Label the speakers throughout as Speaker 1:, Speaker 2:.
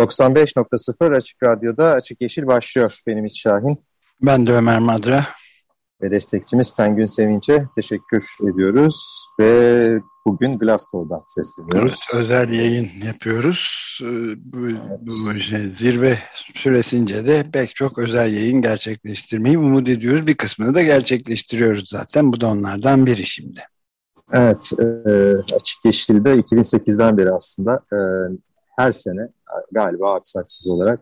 Speaker 1: ...95.0 Açık Radyo'da Açık Yeşil başlıyor. Benim İç Şahin.
Speaker 2: Ben de Ömer Madra.
Speaker 1: Ve destekçimiz Tengün Sevinç'e teşekkür ediyoruz. Ve bugün Glasgow'dan sesleniyoruz.
Speaker 2: Evet, özel yayın yapıyoruz. Ee, bu, evet. bu zirve süresince de pek çok özel yayın gerçekleştirmeyi umut ediyoruz. Bir kısmını da gerçekleştiriyoruz zaten. Bu da onlardan biri şimdi.
Speaker 1: Evet, e, Açık Yeşil'de 2008'den beri aslında e, her sene galiba aksaksız olarak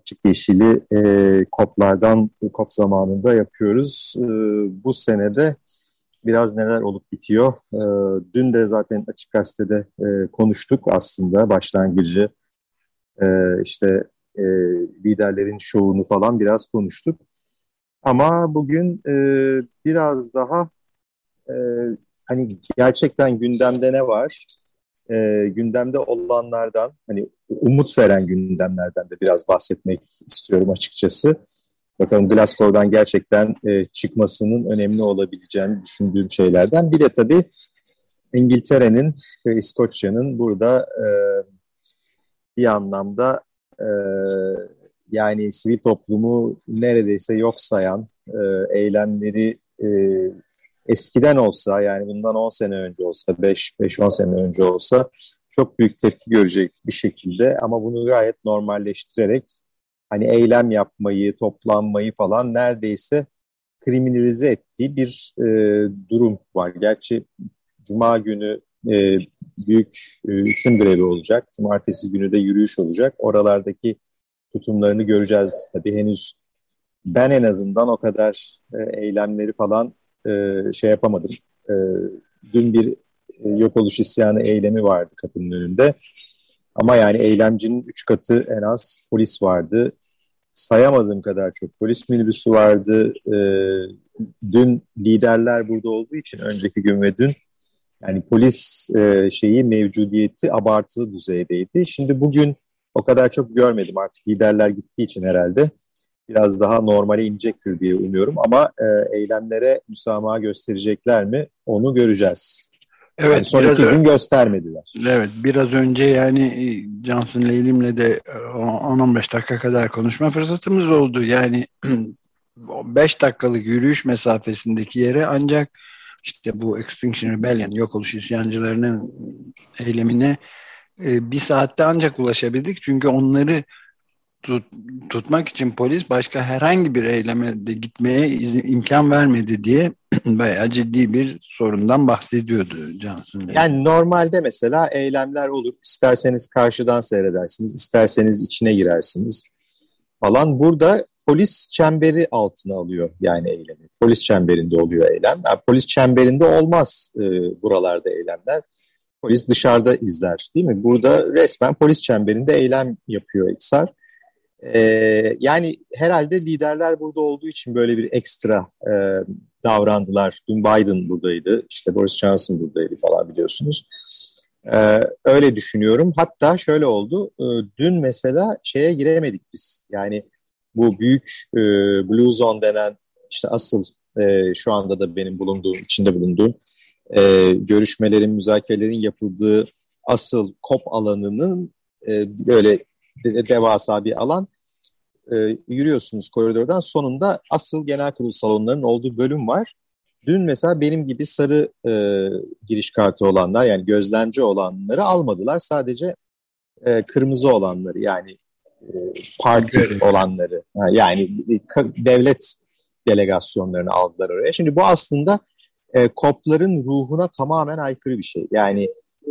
Speaker 1: Açık Yeşil'i e, COP'lardan, COP zamanında yapıyoruz. E, bu senede biraz neler olup bitiyor. E, dün de zaten Açık Gazete'de e, konuştuk aslında başlangıcı. E, işte e, liderlerin şovunu falan biraz konuştuk. Ama bugün e, biraz daha e, hani gerçekten gündemde ne var? E, gündemde olanlardan hani umut veren gündemlerden de biraz bahsetmek istiyorum açıkçası. Bakalım Glasgow'dan gerçekten e, çıkmasının önemli olabileceğini düşündüğüm şeylerden. Bir de tabii İngiltere'nin ve İskoçya'nın burada e, bir anlamda e, yani sivil toplumu neredeyse yok sayan e, eylemleri e, eskiden olsa yani bundan 10 sene önce olsa 5-10 sene önce olsa çok büyük tepki görecek bir şekilde ama bunu gayet normalleştirerek hani eylem yapmayı, toplanmayı falan neredeyse kriminalize ettiği bir e, durum var. Gerçi Cuma günü e, büyük e, isim grevi olacak. Cumartesi günü de yürüyüş olacak. Oralardaki tutumlarını göreceğiz. Tabii henüz ben en azından o kadar e, eylemleri falan e, şey yapamadım. E, dün bir e, yok oluş isyanı eylemi vardı kapının önünde. Ama yani eylemcinin üç katı en az polis vardı. Sayamadığım kadar çok polis minibüsü vardı. E, dün liderler burada olduğu için önceki gün ve dün yani polis e, şeyi mevcudiyeti abartılı düzeydeydi. Şimdi bugün o kadar çok görmedim artık liderler gittiği için herhalde biraz daha normale inecektir diye umuyorum ama e, eylemlere müsamaha gösterecekler mi onu göreceğiz. Evet, yani sonraki gün göstermediler.
Speaker 2: Evet, biraz önce yani e, Johnson Leylim'le de 10-15 e, dakika kadar konuşma fırsatımız oldu. Yani 5 dakikalık yürüyüş mesafesindeki yere ancak işte bu Extinction Rebellion, yok oluş isyancılarının eylemine e, bir saatte ancak ulaşabildik. Çünkü onları tut, tutmak için polis başka herhangi bir eyleme de gitmeye izin, imkan vermedi diye bayağı ciddi bir sorundan bahsediyordu Johnson.
Speaker 1: Yani normalde mesela eylemler olur. İsterseniz karşıdan seyredersiniz, isterseniz içine girersiniz falan. Burada polis çemberi altına alıyor yani eylemi. Polis çemberinde oluyor eylem. Yani polis çemberinde olmaz e, buralarda eylemler. Polis dışarıda izler değil mi? Burada resmen polis çemberinde eylem yapıyor İksar. Ee, yani herhalde liderler burada olduğu için böyle bir ekstra e, davrandılar. Dün Biden buradaydı, işte Boris Johnson buradaydı falan biliyorsunuz. Ee, öyle düşünüyorum. Hatta şöyle oldu, e, dün mesela şeye giremedik biz. Yani bu büyük e, Blue Zone denen işte asıl e, şu anda da benim bulunduğum, içinde bulunduğum e, görüşmelerin, müzakerelerin yapıldığı asıl COP alanının e, böyle devasa bir alan. E, yürüyorsunuz koridordan sonunda asıl genel kurul salonlarının olduğu bölüm var. Dün mesela benim gibi sarı e, giriş kartı olanlar yani gözlemci olanları almadılar. Sadece e, kırmızı olanları yani e, parti olanları yani devlet delegasyonlarını aldılar oraya. Şimdi bu aslında e, KOP'ların ruhuna tamamen aykırı bir şey. Yani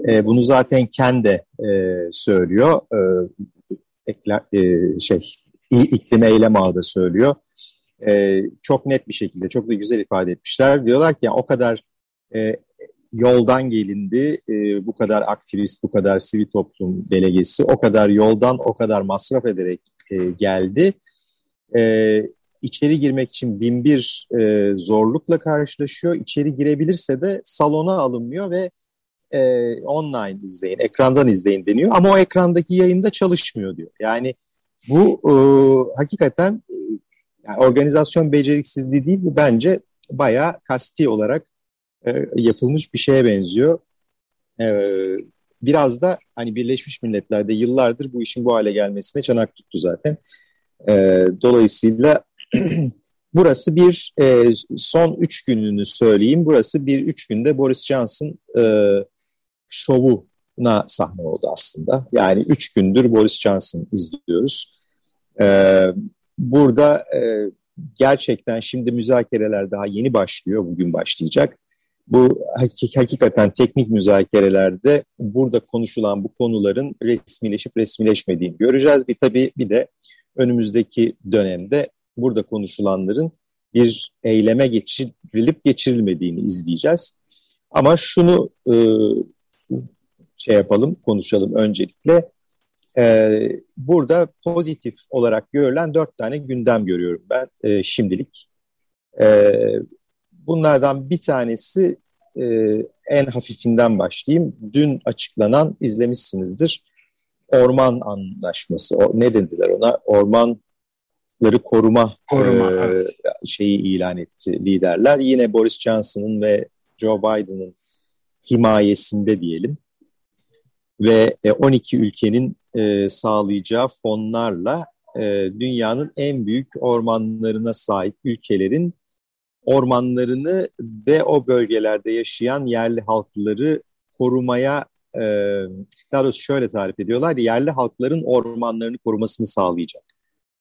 Speaker 1: e, bunu zaten kendi e, söylüyor. E, ekler, e, şey iklim eylem ağı söylüyor. E, çok net bir şekilde, çok da güzel ifade etmişler. Diyorlar ki yani o kadar e, yoldan gelindi. E, bu kadar aktivist, bu kadar sivil toplum delegesi o kadar yoldan, o kadar masraf ederek e, geldi. E, içeri girmek için bin bir e, zorlukla karşılaşıyor. İçeri girebilirse de salona alınmıyor ve e, online izleyin, ekrandan izleyin deniyor. Ama o ekrandaki yayında çalışmıyor diyor. Yani bu e, hakikaten e, yani organizasyon beceriksizliği değil bu bence bayağı kasti olarak e, yapılmış bir şeye benziyor. E, biraz da hani Birleşmiş Milletler'de yıllardır bu işin bu hale gelmesine çanak tuttu zaten. E, dolayısıyla burası bir e, son üç gününü söyleyeyim. Burası bir üç günde Boris Johnson e, şovuna sahne oldu aslında. Yani üç gündür Boris Johnson izliyoruz. E, burada e, gerçekten şimdi müzakereler daha yeni başlıyor, bugün başlayacak. Bu hakik hakikaten teknik müzakerelerde burada konuşulan bu konuların resmileşip resmileşmediğini göreceğiz. Bir tabii bir de önümüzdeki dönemde burada konuşulanların bir eyleme geçirilip geçirilmediğini izleyeceğiz. Ama şunu e, şey yapalım, konuşalım öncelikle. E, burada pozitif olarak görülen dört tane gündem görüyorum ben e, şimdilik. E, bunlardan bir tanesi e, en hafifinden başlayayım. Dün açıklanan, izlemişsinizdir, Orman Anlaşması. O, ne dediler ona? Ormanları koruma, koruma e, evet. şeyi ilan etti liderler. Yine Boris Johnson'ın ve Joe Biden'ın himayesinde diyelim. Ve 12 e, ülkenin e, sağlayacağı fonlarla e, dünyanın en büyük ormanlarına sahip ülkelerin ormanlarını ve o bölgelerde yaşayan yerli halkları korumaya daha doğrusu şöyle tarif ediyorlar yerli halkların ormanlarını korumasını sağlayacak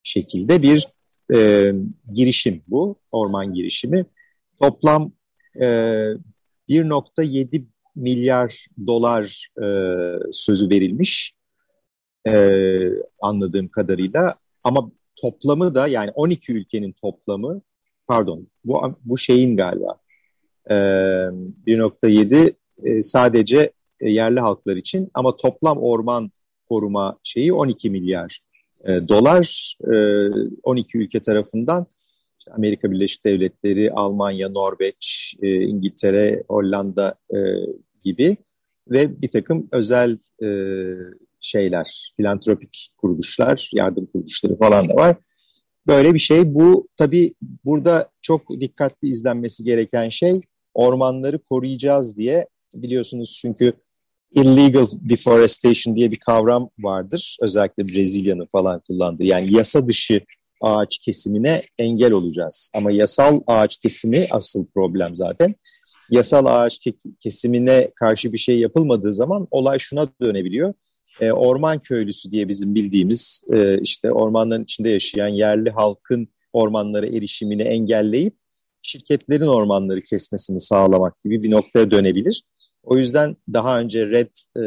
Speaker 1: şekilde bir e, girişim bu orman girişimi. Toplam e, 1.7 milyar dolar e, sözü verilmiş e, anladığım kadarıyla. Ama toplamı da yani 12 ülkenin toplamı pardon bu, bu şeyin galiba e, 1.7 e, sadece e, yerli halklar için. Ama toplam orman koruma şeyi 12 milyar e, dolar e, 12 ülke tarafından. Amerika Birleşik Devletleri, Almanya, Norveç, e, İngiltere, Hollanda e, gibi ve bir takım özel e, şeyler, filantropik kuruluşlar, yardım kuruluşları falan da var. Böyle bir şey. Bu tabii burada çok dikkatli izlenmesi gereken şey ormanları koruyacağız diye biliyorsunuz çünkü illegal deforestation diye bir kavram vardır. Özellikle Brezilya'nın falan kullandığı yani yasa dışı ağaç kesimine engel olacağız. Ama yasal ağaç kesimi asıl problem zaten yasal ağaç kesimine karşı bir şey yapılmadığı zaman olay şuna dönebiliyor. E, orman köylüsü diye bizim bildiğimiz e, işte ormanların içinde yaşayan yerli halkın ormanlara erişimini engelleyip şirketlerin ormanları kesmesini sağlamak gibi bir noktaya dönebilir. O yüzden daha önce Red e,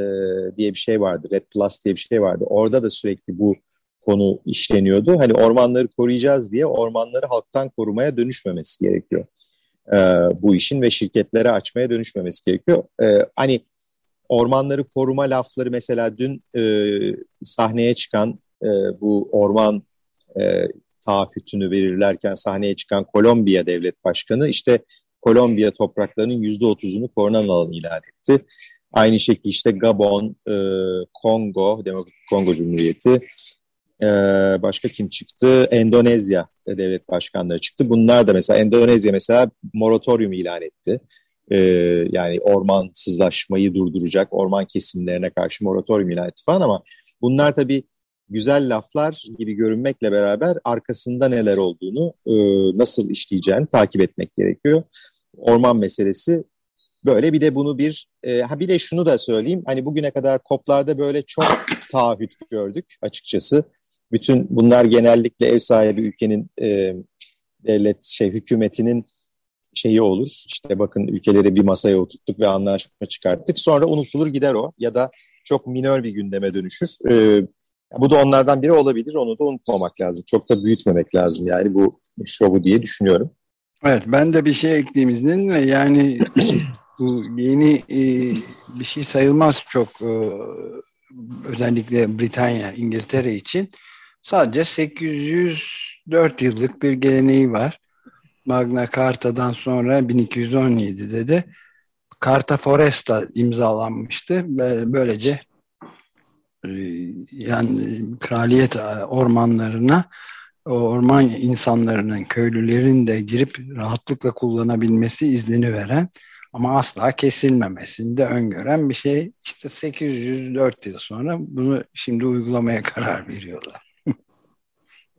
Speaker 1: diye bir şey vardı, Red Plus diye bir şey vardı. Orada da sürekli bu konu işleniyordu. Hani ormanları koruyacağız diye ormanları halktan korumaya dönüşmemesi gerekiyor e, bu işin ve şirketlere açmaya dönüşmemesi gerekiyor. E, hani ormanları koruma lafları mesela dün e, sahneye çıkan e, bu orman e, taahhütünü verirlerken sahneye çıkan Kolombiya Devlet Başkanı işte Kolombiya topraklarının yüzde otuzunu korunan alan ilan etti. Aynı şekilde işte Gabon, e, Kongo, Demokratik Kongo Cumhuriyeti, ee, başka kim çıktı? Endonezya devlet başkanları çıktı. Bunlar da mesela Endonezya mesela moratorium ilan etti. Ee, yani ormansızlaşmayı durduracak, orman kesimlerine karşı moratorium ilan etti falan ama bunlar tabii güzel laflar gibi görünmekle beraber arkasında neler olduğunu, e, nasıl işleyeceğini takip etmek gerekiyor. Orman meselesi böyle bir de bunu bir e, ha bir de şunu da söyleyeyim hani bugüne kadar koplarda böyle çok taahhüt gördük açıkçası bütün bunlar genellikle ev sahibi ülkenin e, devlet şey hükümetinin şeyi olur. İşte bakın ülkeleri bir masaya oturttuk ve anlaşma çıkarttık. Sonra unutulur gider o ya da çok minör bir gündeme dönüşür. E, bu da onlardan biri olabilir. Onu da unutmamak lazım. Çok da büyütmemek lazım yani bu şovu diye düşünüyorum.
Speaker 2: Evet ben de bir şey ekleyeyim izninle yani Bu yeni e, bir şey sayılmaz çok e, özellikle Britanya, İngiltere için sadece 804 yıllık bir geleneği var. Magna Carta'dan sonra 1217'de de Carta Foresta imzalanmıştı. Böylece e, yani kraliyet ormanlarına o orman insanlarının, köylülerin de girip rahatlıkla kullanabilmesi iznini veren ama asla kesilmemesini de öngören bir şey. İşte 804 yıl sonra bunu şimdi uygulamaya karar veriyorlar.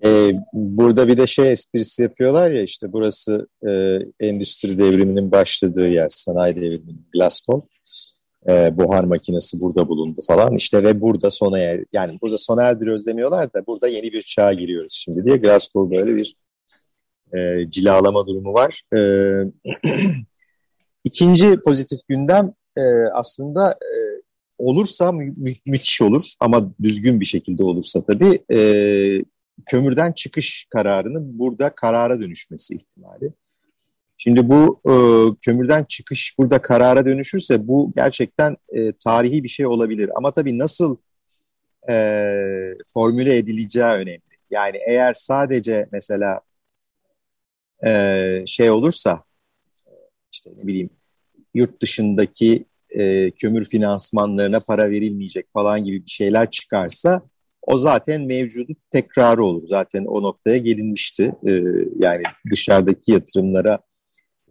Speaker 1: Ee, burada bir de şey esprisi yapıyorlar ya işte burası e, endüstri devriminin başladığı yer, sanayi devriminin Glasgow. E, buhar makinesi burada bulundu falan. İşte ve burada sona er, yani burada sona erdiriyoruz demiyorlar da burada yeni bir çağa giriyoruz şimdi diye Glasgow böyle bir e, cilalama durumu var. E, ikinci pozitif gündem e, aslında e, olursa mü mü müthiş olur ama düzgün bir şekilde olursa tabii e, kömürden çıkış kararının burada karara dönüşmesi ihtimali. Şimdi bu e, kömürden çıkış burada karara dönüşürse bu gerçekten e, tarihi bir şey olabilir. Ama tabii nasıl e, formüle edileceği önemli. Yani eğer sadece mesela e, şey olursa işte ne bileyim yurt dışındaki e, kömür finansmanlarına para verilmeyecek falan gibi bir şeyler çıkarsa o zaten mevcudu tekrarı olur. Zaten o noktaya gelinmişti. E, yani dışarıdaki yatırımlara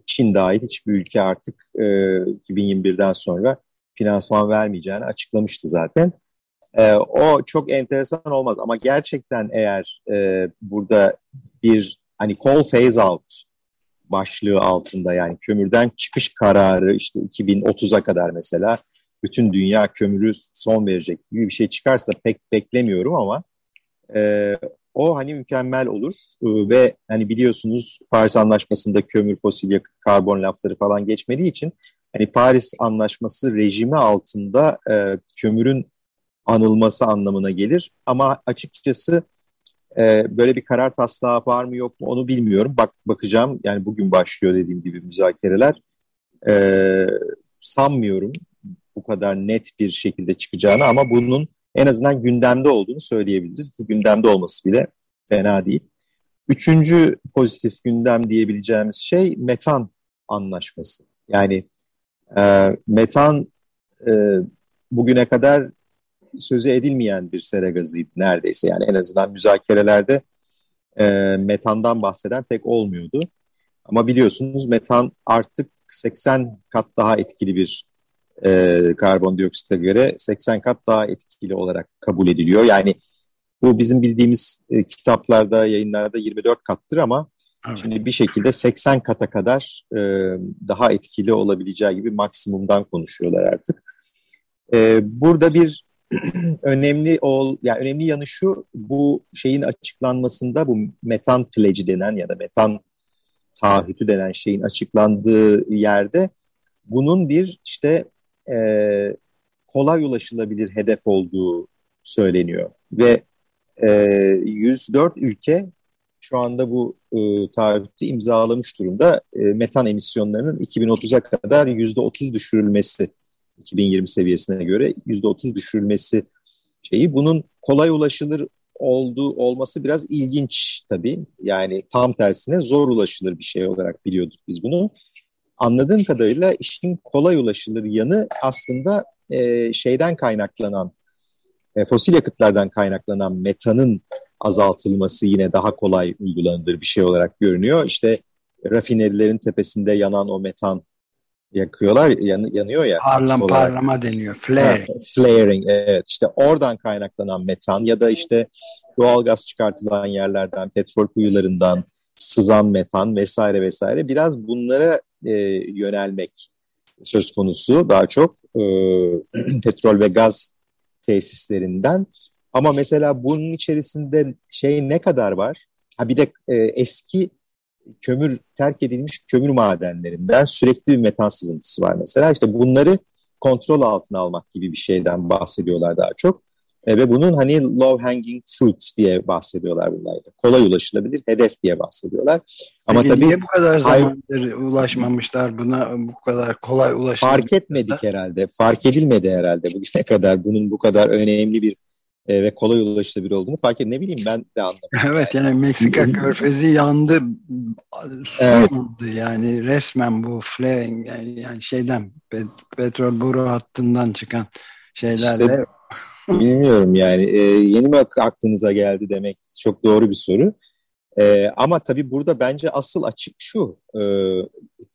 Speaker 1: Çin dahil hiçbir ülke artık e, 2021'den sonra finansman vermeyeceğini açıklamıştı zaten. E, o çok enteresan olmaz ama gerçekten eğer e, burada bir hani coal phase out başlığı altında yani kömürden çıkış kararı işte 2030'a kadar mesela bütün dünya kömürü son verecek gibi bir şey çıkarsa pek beklemiyorum ama e, o hani mükemmel olur e, ve hani biliyorsunuz Paris Anlaşması'nda kömür, fosil yakıt, karbon lafları falan geçmediği için hani Paris Anlaşması rejimi altında e, kömürün anılması anlamına gelir. Ama açıkçası e, böyle bir karar taslağı var mı yok mu onu bilmiyorum. Bak bakacağım yani bugün başlıyor dediğim gibi müzakereler. E, sanmıyorum bu kadar net bir şekilde çıkacağını ama bunun en azından gündemde olduğunu söyleyebiliriz ki gündemde olması bile fena değil. Üçüncü pozitif gündem diyebileceğimiz şey metan anlaşması. Yani e, metan e, bugüne kadar sözü edilmeyen bir sera gazıydı neredeyse. Yani en azından müzakerelerde e, metandan bahseden pek olmuyordu. Ama biliyorsunuz metan artık 80 kat daha etkili bir e, karbondioksite göre 80 kat daha etkili olarak kabul ediliyor. Yani bu bizim bildiğimiz e, kitaplarda, yayınlarda 24 kattır ama evet. şimdi bir şekilde 80 kata kadar e, daha etkili olabileceği gibi maksimumdan konuşuyorlar artık. E, burada bir önemli ol, yani önemli yanı şu, bu şeyin açıklanmasında bu metan pledge denen ya da metan taahhütü denen şeyin açıklandığı yerde bunun bir işte e, kolay ulaşılabilir hedef olduğu söyleniyor. Ve e, 104 ülke şu anda bu e, taahhütü imzalamış durumda. E, metan emisyonlarının 2030'a kadar %30 düşürülmesi 2020 seviyesine göre %30 düşürülmesi şeyi. Bunun kolay ulaşılır olduğu olması biraz ilginç tabii. Yani tam tersine zor ulaşılır bir şey olarak biliyorduk biz bunu anladığım kadarıyla işin kolay ulaşılır yanı aslında e, şeyden kaynaklanan, e, fosil yakıtlardan kaynaklanan metanın azaltılması yine daha kolay uygulanır bir şey olarak görünüyor. İşte rafinerilerin tepesinde yanan o metan yakıyorlar, yan, yanıyor ya.
Speaker 2: Parlam, parlama deniyor, flare.
Speaker 1: flaring, evet. İşte oradan kaynaklanan metan ya da işte doğal gaz çıkartılan yerlerden, petrol kuyularından sızan metan vesaire vesaire biraz bunlara e, yönelmek söz konusu daha çok e, petrol ve gaz tesislerinden. Ama mesela bunun içerisinde şey ne kadar var? Ha bir de e, eski kömür terk edilmiş kömür madenlerinden sürekli bir metan sızıntısı var mesela. İşte bunları kontrol altına almak gibi bir şeyden bahsediyorlar daha çok. E, ve bunun hani low hanging fruit diye bahsediyorlar bunlarda. Kolay ulaşılabilir hedef diye bahsediyorlar.
Speaker 2: Ama Peki tabii niye bu kadar zamandır ulaşmamışlar buna bu kadar kolay ulaşılabilir?
Speaker 1: Fark etmedik herhalde. Fark edilmedi herhalde bugüne kadar bunun bu kadar önemli bir e, ve kolay ulaşılabilir olduğunu fark et. Ne bileyim ben de anlamadım.
Speaker 2: evet yani Meksika körfezi yandı. Su evet. yani resmen bu flaring yani, yani şeyden pet, petrol boru hattından çıkan şeylerle. İşte,
Speaker 1: bilmiyorum yani e, yeni mi aklınıza geldi demek çok doğru bir soru. E, ama tabii burada bence asıl açık şu e,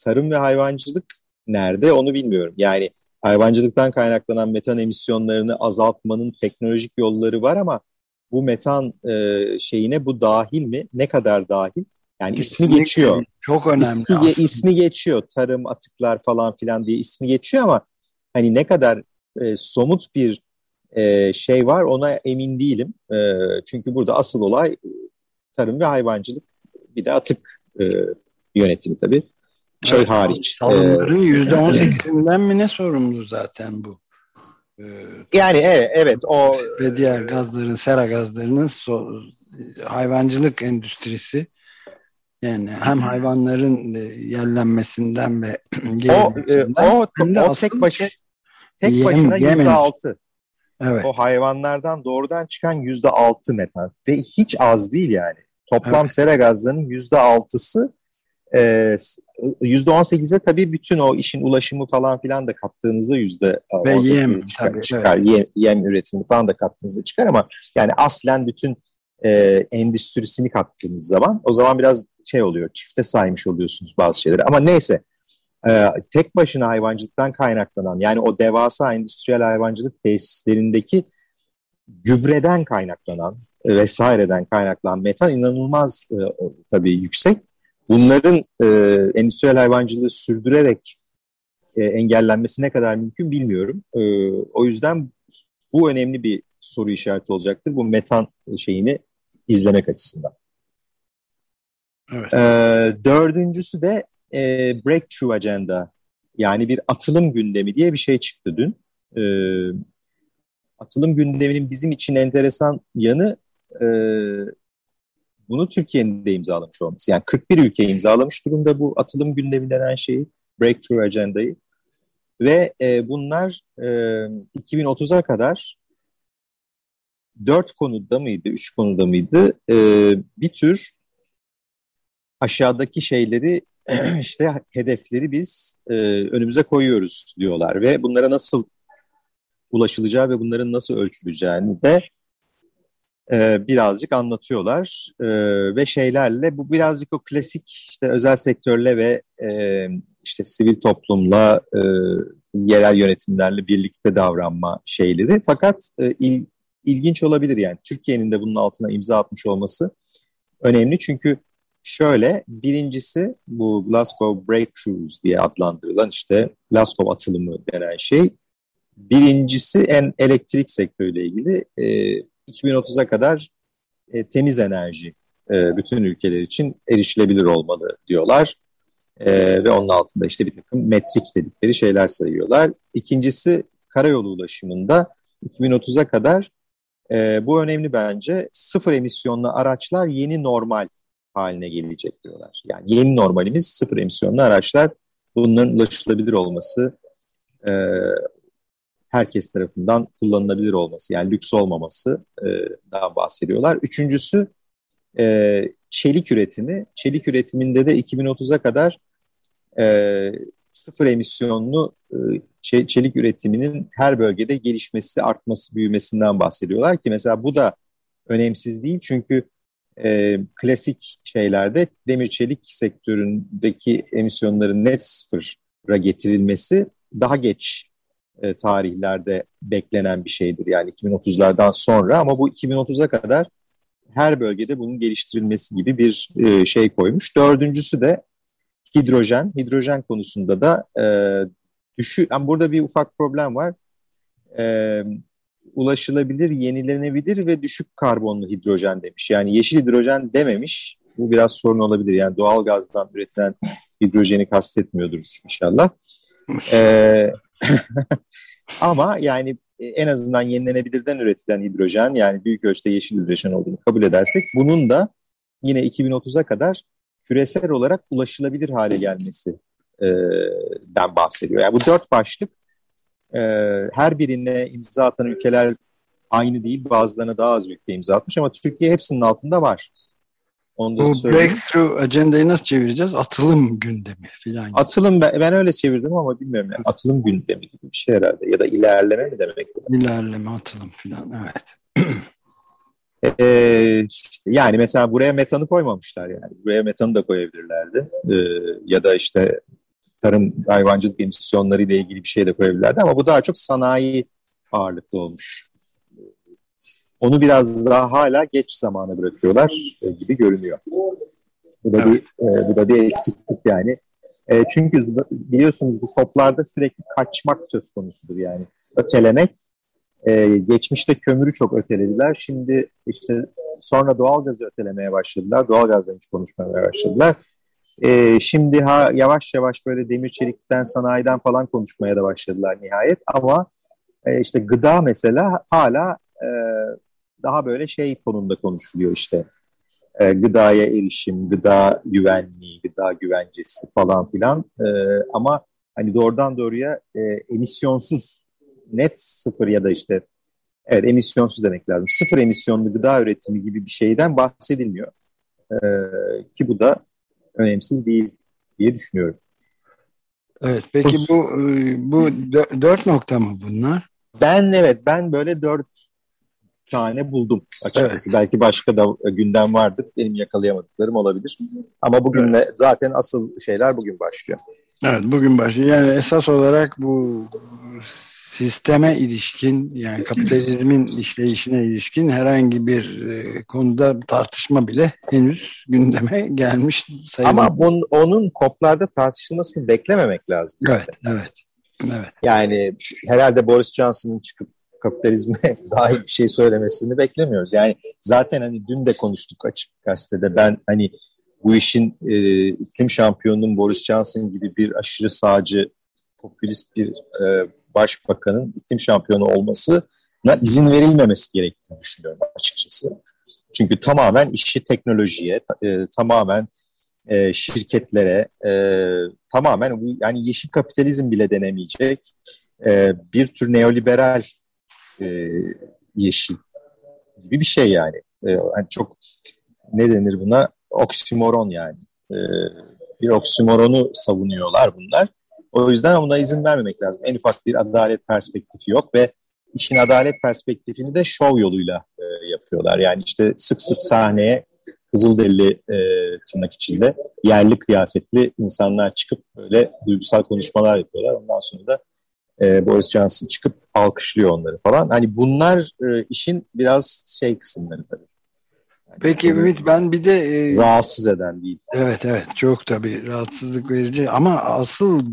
Speaker 1: tarım ve hayvancılık nerede onu bilmiyorum. Yani hayvancılıktan kaynaklanan metan emisyonlarını azaltmanın teknolojik yolları var ama bu metan e, şeyine bu dahil mi? Ne kadar dahil? Yani ismi geçiyor.
Speaker 2: Çok önemli.
Speaker 1: İsmi, ismi geçiyor. Tarım, atıklar falan filan diye ismi geçiyor ama hani ne kadar e, somut bir e, şey var ona emin değilim. E, çünkü burada asıl olay tarım ve hayvancılık bir de atık e, yönetimi tabii şey evet, hariç.
Speaker 2: Salımların yüzde on sekizinden mi ne sorumlu zaten bu?
Speaker 1: Ee, yani evet, evet o
Speaker 2: ve diğer gazların, sera gazlarının so, hayvancılık endüstrisi yani hem hayvanların e, yerlenmesinden ve
Speaker 1: o, e, o, o tek baş tek yem, başına yüzde altı. Evet. O hayvanlardan doğrudan çıkan yüzde altı metan ve hiç az değil yani. Toplam evet. sera gazlarının yüzde altısı %18'e tabii bütün o işin ulaşımı falan filan da kattığınızda yüzde
Speaker 2: Ve yem
Speaker 1: çıkar.
Speaker 2: Tabii,
Speaker 1: çıkar. Evet. Yem, yem üretimi falan da kattığınızda çıkar ama yani aslen bütün e, endüstrisini kattığınız zaman o zaman biraz şey oluyor çifte saymış oluyorsunuz bazı şeyleri ama neyse e, tek başına hayvancılıktan kaynaklanan yani o devasa endüstriyel hayvancılık tesislerindeki gübreden kaynaklanan vesaireden kaynaklanan metan inanılmaz e, tabii yüksek Bunların e, endüstriyel hayvancılığı sürdürerek e, engellenmesi ne kadar mümkün bilmiyorum. E, o yüzden bu önemli bir soru işareti olacaktır. Bu metan şeyini izlemek açısından. Evet. E, dördüncüsü de e, Breakthrough Agenda yani bir atılım gündemi diye bir şey çıktı dün. E, atılım gündeminin bizim için enteresan yanı e, bunu Türkiye'nin de imzalamış olması. Yani 41 ülke imzalamış durumda bu atılım gündemi denen şeyi, Breakthrough Agenda'yı. Ve e, bunlar e, 2030'a kadar dört konuda mıydı, üç konuda mıydı e, bir tür aşağıdaki şeyleri işte hedefleri biz e, önümüze koyuyoruz diyorlar ve bunlara nasıl ulaşılacağı ve bunların nasıl ölçüleceğini de e, birazcık anlatıyorlar. E, ve şeylerle bu birazcık o klasik işte özel sektörle ve e, işte sivil toplumla e, yerel yönetimlerle birlikte davranma şeyleri. Fakat e, il, ilginç olabilir yani. Türkiye'nin de bunun altına imza atmış olması önemli. Çünkü şöyle birincisi bu Glasgow Breakthroughs diye adlandırılan işte Glasgow atılımı denen şey birincisi en elektrik sektörüyle ilgili e, 2030'a kadar e, temiz enerji e, bütün ülkeler için erişilebilir olmalı diyorlar. E, ve onun altında işte bir takım metrik dedikleri şeyler sayıyorlar. İkincisi karayolu ulaşımında 2030'a kadar e, bu önemli bence sıfır emisyonlu araçlar yeni normal haline gelecek diyorlar. Yani yeni normalimiz sıfır emisyonlu araçlar bunların ulaşılabilir olması, e, herkes tarafından kullanılabilir olması yani lüks olmaması e, daha bahsediyorlar. Üçüncüsü e, çelik üretimi. Çelik üretiminde de 2030'a kadar e, sıfır emisyonlu e, çelik üretiminin her bölgede gelişmesi, artması, büyümesinden bahsediyorlar ki mesela bu da önemsiz değil çünkü e, klasik şeylerde demir çelik sektöründeki emisyonların net sıfıra getirilmesi daha geç e, tarihlerde beklenen bir şeydir. Yani 2030'lardan sonra ama bu 2030'a kadar her bölgede bunun geliştirilmesi gibi bir e, şey koymuş. Dördüncüsü de hidrojen. Hidrojen konusunda da e, düşü, yani burada bir ufak problem var. E, ulaşılabilir, yenilenebilir ve düşük karbonlu hidrojen demiş. Yani yeşil hidrojen dememiş. Bu biraz sorun olabilir. Yani doğal gazdan üretilen hidrojeni kastetmiyordur inşallah. ee, ama yani e, en azından yenilenebilirden üretilen hidrojen yani büyük ölçüde yeşil hidrojen olduğunu kabul edersek bunun da yine 2030'a kadar küresel olarak ulaşılabilir hale gelmesi e, den bahsediyor. Yani bu dört başlık e, her birine imza atan ülkeler aynı değil. Bazılarına daha az ülke imza atmış ama Türkiye hepsinin altında var.
Speaker 2: Onu da Bu söyleyeyim. breakthrough agendayı nasıl çevireceğiz? Atılım gündemi falan.
Speaker 1: Atılım ben, ben öyle çevirdim ama bilmiyorum. Yani. Atılım gündemi gibi bir şey herhalde. Ya da ilerleme mi demek?
Speaker 2: İlerleme, atılım falan evet.
Speaker 1: Ee, işte yani mesela buraya metanı koymamışlar yani. Buraya metanı da koyabilirlerdi. Ee, ya da işte tarım hayvancılık emisyonları ile ilgili bir şey de koyabilirlerdi ama bu daha çok sanayi ağırlıklı olmuş. Onu biraz daha hala geç zamana bırakıyorlar e, gibi görünüyor. Bu da bir e, bu da bir eksiklik yani. E, çünkü biliyorsunuz bu toplarda sürekli kaçmak söz konusudur yani. Ötelemek. E, geçmişte kömürü çok ötelediler. Şimdi işte sonra doğalgazı ötelemeye başladılar. Doğalgazdan hiç konuşmaya başladılar. E, şimdi ha yavaş yavaş böyle demir çelikten, sanayiden falan konuşmaya da başladılar nihayet. Ama e, işte gıda mesela hala e, daha böyle şey konumda konuşuluyor işte. E, gıdaya erişim, gıda güvenliği, gıda güvencesi falan filan. E, ama hani doğrudan doğruya e, emisyonsuz, net sıfır ya da işte evet emisyonsuz demek lazım. Sıfır emisyonlu gıda üretimi gibi bir şeyden bahsedilmiyor. E, ki bu da önemsiz değil diye düşünüyorum.
Speaker 2: Evet, peki bu bu dört nokta mı bunlar?
Speaker 1: Ben evet, ben böyle dört tane buldum açıkçası. Evet. Belki başka da gündem vardır. Benim yakalayamadıklarım olabilir. Ama bugün evet. zaten asıl şeyler bugün başlıyor.
Speaker 2: Evet bugün başlıyor. Yani esas olarak bu sisteme ilişkin yani kapitalizmin işleyişine ilişkin herhangi bir e, konuda tartışma bile henüz gündeme gelmiş
Speaker 1: sayılır. Ama bunun, onun koplarda tartışılmasını beklememek lazım.
Speaker 2: Zaten. Evet, evet. Evet.
Speaker 1: Yani herhalde Boris Johnson'ın çıkıp kapitalizme dahil bir şey söylemesini beklemiyoruz. Yani zaten hani dün de konuştuk açık gazetede ben hani bu işin e, iklim şampiyonunun Boris Johnson gibi bir aşırı sağcı popülist bir e, başbakanın iklim şampiyonu olmasına izin verilmemesi gerektiğini düşünüyorum açıkçası. Çünkü tamamen işi teknolojiye, e, tamamen e, şirketlere, e, tamamen bu yani yeşil kapitalizm bile denemeyecek e, bir tür neoliberal e, yeşil gibi bir şey yani. E, yani çok ne denir buna? Oksimoron yani. E, bir oksimoronu savunuyorlar bunlar. O yüzden buna izin vermemek lazım. En ufak bir adalet perspektifi yok ve işin adalet perspektifini de şov yoluyla e, yapıyorlar. Yani işte sık sık sahneye Kızılderili e, tırnak içinde yerli kıyafetli insanlar çıkıp böyle duygusal konuşmalar yapıyorlar. Ondan sonra da e, Boris Johnson çıkıp alkışlıyor onları falan. Hani bunlar e, işin biraz şey kısımları tabii.
Speaker 2: Peki Ümit ben bir de...
Speaker 1: E, rahatsız eden değil.
Speaker 2: Evet evet. Çok tabii rahatsızlık verici. Ama asıl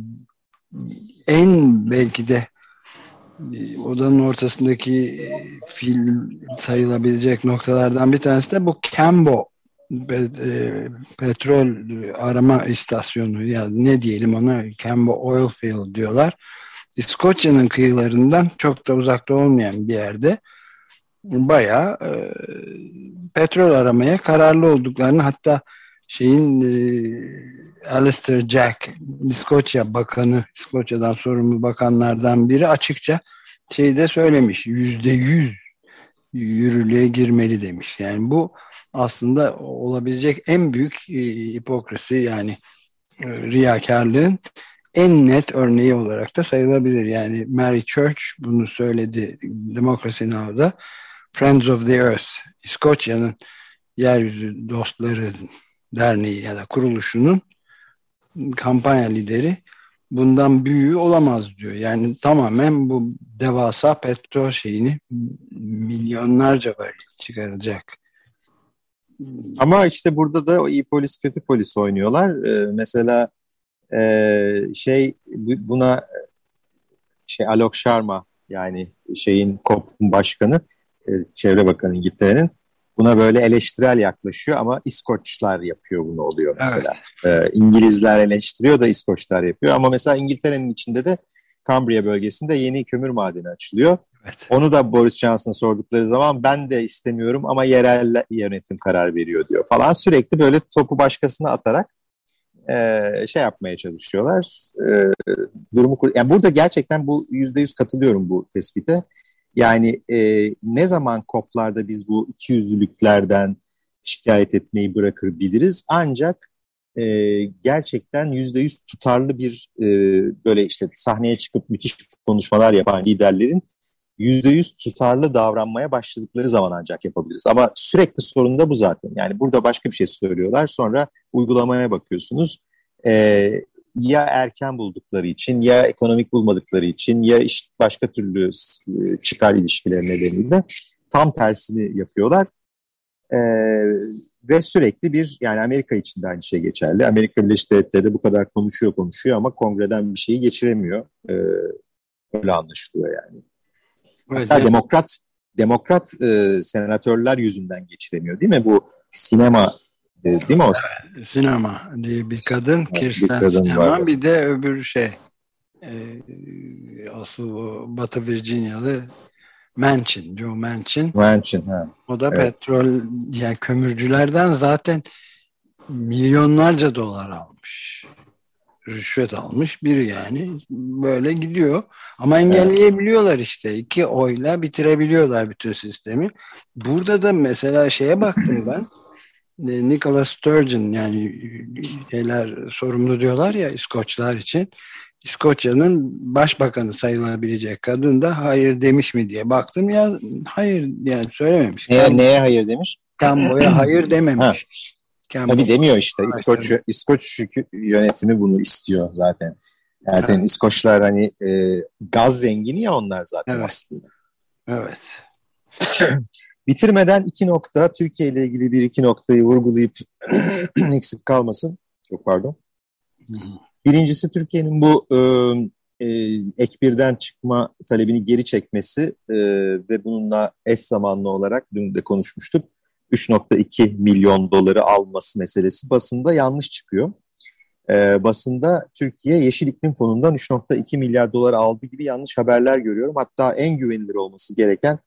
Speaker 2: en belki de e, odanın ortasındaki e, film sayılabilecek noktalardan bir tanesi de bu Cambo e, petrol arama istasyonu. Ya yani ne diyelim ona? Cambo Oil Field diyorlar. İskoçya'nın kıyılarından çok da uzakta olmayan bir yerde bayağı e, petrol aramaya kararlı olduklarını hatta şeyin e, Alistair Jack İskoçya bakanı İskoçya'dan sorumlu bakanlardan biri açıkça şeyde söylemiş yüzde yüz yürürlüğe girmeli demiş. Yani bu aslında olabilecek en büyük e, hipokrisi yani e, riyakarlığın en net örneği olarak da sayılabilir. Yani Mary Church bunu söyledi Democracy Now'da. Friends of the Earth, İskoçya'nın Yeryüzü Dostları Derneği ya da kuruluşunun kampanya lideri bundan büyüğü olamaz diyor. Yani tamamen bu devasa petrol şeyini milyonlarca var çıkaracak.
Speaker 1: Ama işte burada da o iyi polis kötü polis oynuyorlar. Ee, mesela e, şey buna şey Alok Sharma yani şeyin COP'un başkanı Çevre Bakanı İngiltere'nin buna böyle eleştirel yaklaşıyor ama İskoçlar yapıyor bunu oluyor mesela. Evet. E, İngilizler eleştiriyor da İskoçlar yapıyor ama mesela İngiltere'nin içinde de Cambria bölgesinde yeni kömür madeni açılıyor. Evet. Onu da Boris Johnson'a sordukları zaman ben de istemiyorum ama yerel yönetim karar veriyor diyor falan. Sürekli böyle topu başkasına atarak e, şey yapmaya çalışıyorlar. E, durumu yani burada gerçekten bu yüzde yüz katılıyorum bu tespite. Yani e, ne zaman koplarda biz bu iki yüzlülüklerden şikayet etmeyi bırakır biliriz. Ancak e, gerçekten yüzde yüz tutarlı bir e, böyle işte sahneye çıkıp müthiş konuşmalar yapan liderlerin yüzde yüz tutarlı davranmaya başladıkları zaman ancak yapabiliriz. Ama sürekli sorun da bu zaten. Yani burada başka bir şey söylüyorlar sonra uygulamaya bakıyorsunuz. Ee, ya erken buldukları için ya ekonomik bulmadıkları için ya işte başka türlü e, çıkar ilişkileri nedeniyle tam tersini yapıyorlar. Ee, ve sürekli bir yani Amerika için de aynı şey geçerli. Amerika Birleşik Devletleri bu kadar konuşuyor konuşuyor ama kongreden bir şeyi geçiremiyor. Ee, öyle anlaşılıyor yani. Evet, Hatta demokrat demokrat e, senatörler yüzünden geçiremiyor değil mi? Bu sinema e, değil mi o?
Speaker 2: Sinema diye bir kadın, Kirsten bir kadın Sinema. Var. Bir de öbür şey e, asıl o Batı Virginia'lı Manchin, Joe Manchin.
Speaker 1: Manchin, ha.
Speaker 2: O da evet. petrol, yani kömürcülerden zaten milyonlarca dolar almış rüşvet almış biri yani böyle gidiyor ama engelleyebiliyorlar işte iki oyla bitirebiliyorlar bütün sistemi burada da mesela şeye baktım ben Nicholas Sturgeon yani şeyler sorumlu diyorlar ya İskoçlar için İskoçya'nın başbakanı sayılabilecek kadın da hayır demiş mi diye baktım ya hayır yani söylememiş.
Speaker 1: Neye, neye hayır demiş?
Speaker 2: Kamboya hayır dememiş. Ha.
Speaker 1: Tabii demiyor işte. İskoç, İskoç yönetimi bunu istiyor zaten. Zaten evet. İskoçlar hani e, gaz zengini ya onlar zaten evet. aslında.
Speaker 2: Evet.
Speaker 1: Bitirmeden iki nokta, Türkiye ile ilgili bir iki noktayı vurgulayıp eksik kalmasın. Çok pardon. Birincisi Türkiye'nin bu e, e, ek birden çıkma talebini geri çekmesi e, ve bununla eş zamanlı olarak dün de konuşmuştuk 3.2 milyon doları alması meselesi basında yanlış çıkıyor. E, basında Türkiye Yeşil İklim Fonu'ndan 3.2 milyar dolar aldı gibi yanlış haberler görüyorum. Hatta en güvenilir olması gereken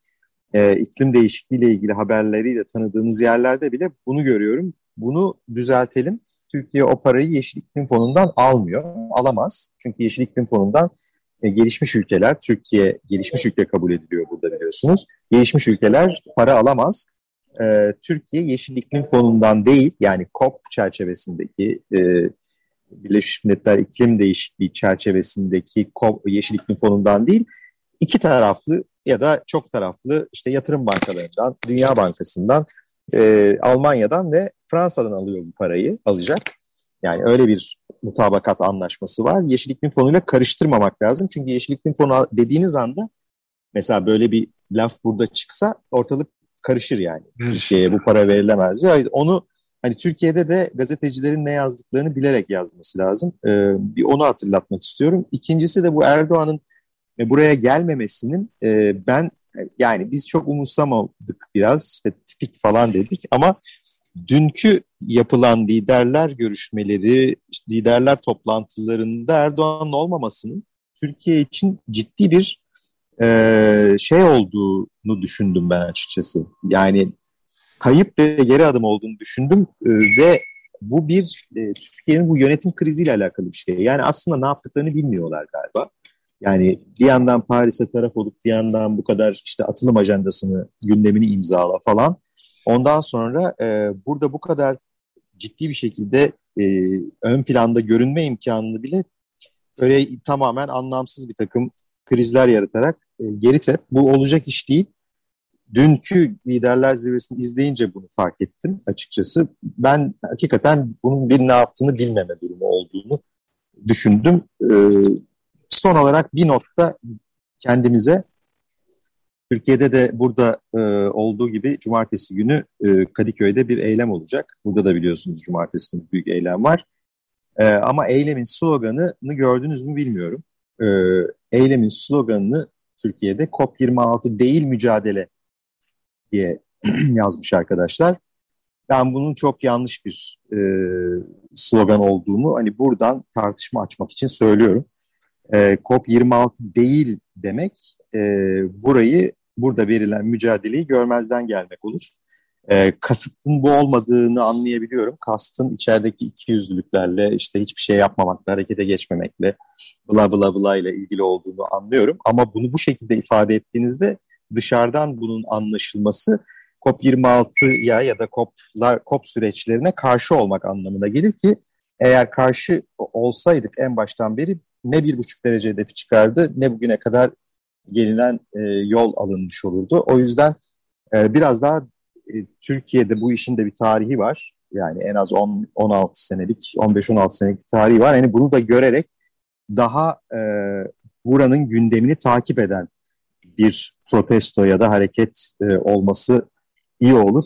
Speaker 1: e, iklim değişikliği ile ilgili haberleriyle tanıdığımız yerlerde bile bunu görüyorum. Bunu düzeltelim. Türkiye o parayı Yeşil İklim Fonu'ndan almıyor, alamaz. Çünkü Yeşil İklim Fonu'ndan e, gelişmiş ülkeler, Türkiye gelişmiş ülke kabul ediliyor burada biliyorsunuz. Gelişmiş ülkeler para alamaz e, Türkiye Yeşil İklim Fonu'ndan değil yani COP çerçevesindeki e, Birleşmiş Milletler İklim Değişikliği çerçevesindeki COP, Yeşil İklim Fonu'ndan değil iki taraflı ya da çok taraflı işte yatırım bankalarından, Dünya Bankası'ndan, e, Almanya'dan ve Fransa'dan alıyor bu parayı, alacak. Yani öyle bir mutabakat anlaşması var. Yeşil İklim Fonu'yla karıştırmamak lazım. Çünkü Yeşil İklim Fonu dediğiniz anda mesela böyle bir laf burada çıksa ortalık karışır yani. Türkiye'ye bu para verilemez. Onu hani Türkiye'de de gazetecilerin ne yazdıklarını bilerek yazması lazım. Ee, bir onu hatırlatmak istiyorum. İkincisi de bu Erdoğan'ın e, buraya gelmemesinin e, ben yani biz çok umursamadık biraz işte tipik falan dedik ama dünkü yapılan liderler görüşmeleri, liderler toplantılarında Erdoğan'ın olmamasının Türkiye için ciddi bir e, şey olduğunu düşündüm ben açıkçası. Yani kayıp ve geri adım olduğunu düşündüm e, ve bu bir e, Türkiye'nin bu yönetim kriziyle alakalı bir şey. Yani aslında ne yaptıklarını bilmiyorlar galiba. Yani bir yandan Paris'e taraf olup bir yandan bu kadar işte atılım ajandasını, gündemini imzala falan. Ondan sonra e, burada bu kadar ciddi bir şekilde e, ön planda görünme imkanını bile böyle tamamen anlamsız bir takım krizler yaratarak e, geri tep. Bu olacak iş değil. Dünkü liderler zirvesini izleyince bunu fark ettim açıkçası. Ben hakikaten bunun bir ne yaptığını bilmeme durumu olduğunu düşündüm. E, son olarak bir notta kendimize Türkiye'de de burada e, olduğu gibi cumartesi günü e, Kadıköy'de bir eylem olacak. Burada da biliyorsunuz cumartesi günü büyük eylem var. E, ama eylemin sloganını gördünüz mü bilmiyorum. E, eylemin sloganını Türkiye'de COP26 değil mücadele diye yazmış arkadaşlar. Ben bunun çok yanlış bir e, slogan olduğunu hani buradan tartışma açmak için söylüyorum. E, COP26 değil demek e, burayı burada verilen mücadeleyi görmezden gelmek olur. E, kasıtın bu olmadığını anlayabiliyorum. Kastın içerideki iki yüzlülüklerle işte hiçbir şey yapmamakla, harekete geçmemekle, bla bla bla ile ilgili olduğunu anlıyorum. Ama bunu bu şekilde ifade ettiğinizde dışarıdan bunun anlaşılması COP26'ya ya da COP'lar, COP süreçlerine karşı olmak anlamına gelir ki eğer karşı olsaydık en baştan beri ne bir buçuk derece hedefi çıkardı ne bugüne kadar gelinen e, yol alınmış olurdu. O yüzden e, biraz daha e, Türkiye'de bu işin de bir tarihi var. Yani en az 10, 16 senelik, 15-16 senelik bir tarihi var. Yani bunu da görerek daha e, buranın gündemini takip eden bir protesto ya da hareket e, olması iyi olur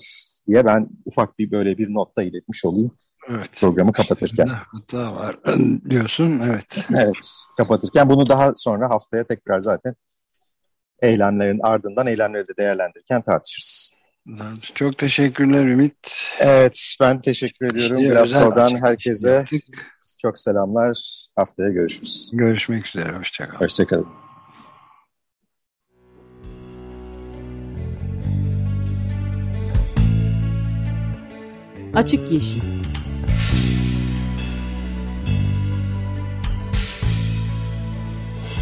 Speaker 1: diye ben ufak bir böyle bir notta iletmiş olayım. Evet. Programı kapatırken.
Speaker 2: Hata var diyorsun, evet.
Speaker 1: Evet, kapatırken bunu daha sonra haftaya tekrar zaten eylemlerin ardından eylemleri de değerlendirirken tartışırız.
Speaker 2: Çok teşekkürler Ümit.
Speaker 1: Evet, ben teşekkür ediyorum. İşte Glasgow'dan herkese çok selamlar. Haftaya görüşürüz.
Speaker 2: Görüşmek üzere, hoşçakalın.
Speaker 1: Hoşçakalın.
Speaker 3: Açık Yeşil